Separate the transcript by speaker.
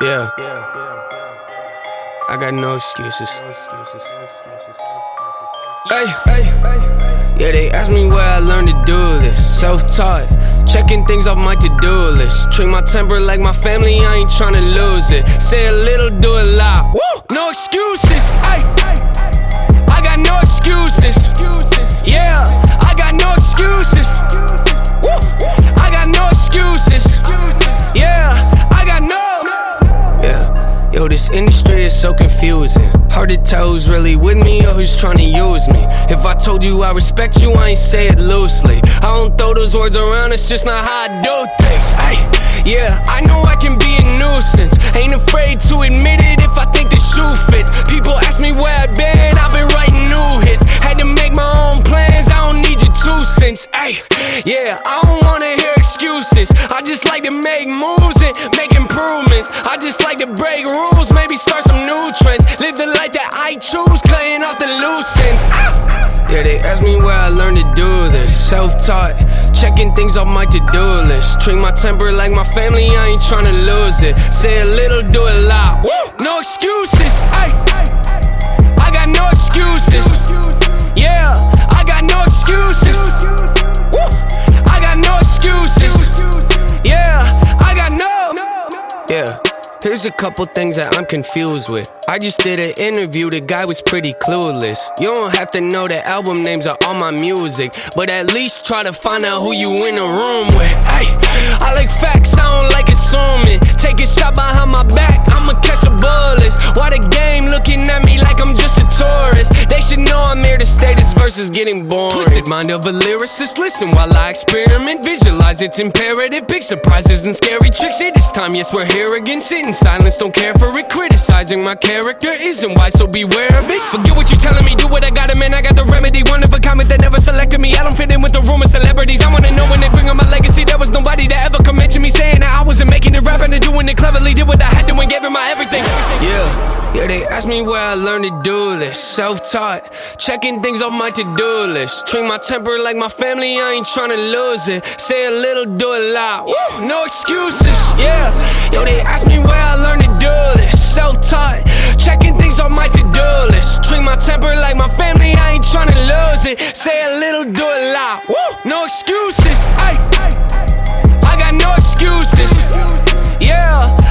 Speaker 1: Yeah. I got no excuses. Hey, hey, hey. yeah, they ask me where I learned to do this. Self taught, checking things off my to do list. Treat my temper like my family, I ain't tryna lose it. Say a little, do a lot. Woo! No excuses, hey, I got so confusing. Hard to who's really with me or who's trying to use me. If I told you I respect you, I ain't say it loosely. I don't throw those words around, it's just not how I do things. Hey, yeah, I know I can be a nuisance. Just like to make moves and make improvements. I just like to break rules, maybe start some new trends. Live the life that I choose, cutting off the loose ends. Ah! Yeah, they ask me where I learned to do this. Self taught, checking things off my to do list. Treat my temper like my family, I ain't tryna lose it. Say a little, do a lot. Woo! No excuses, Yeah. Here's a couple things that I'm confused with. I just did an interview, the guy was pretty clueless. You don't have to know the album names of all my music, but at least try to find out who you in the room with. Hey, verse is getting boring. Twisted mind of a lyricist, listen while I experiment. Visualize it's imperative, big surprises and scary tricks. It is time, yes, we're here again, sitting silence, don't care for it. Criticizing my character isn't wise, so beware of it. Forget what you telling me, do what I gotta, man. I got the remedy. One of a comment that never selected me. I don't fit in with the room of celebrities. I wanna know when they bring on my legacy. There was nobody that ever could mention me saying that I wasn't making it rapping and doing it cleverly. Did what I had to and gave it my everything. Yeah, they ask me where I learned to do this. Self taught, checking things off my to do list. Treat my temper like my family, I ain't tryna lose it. Say a little, do a lot. Woo, no excuses, yeah. Yo, they ask me where I learned to do this. Self taught, checking things off my to do list. Treat my temper like my family, I ain't tryna lose it. Say a little, do a lot. Woo, no excuses, ay. I got no excuses, yeah.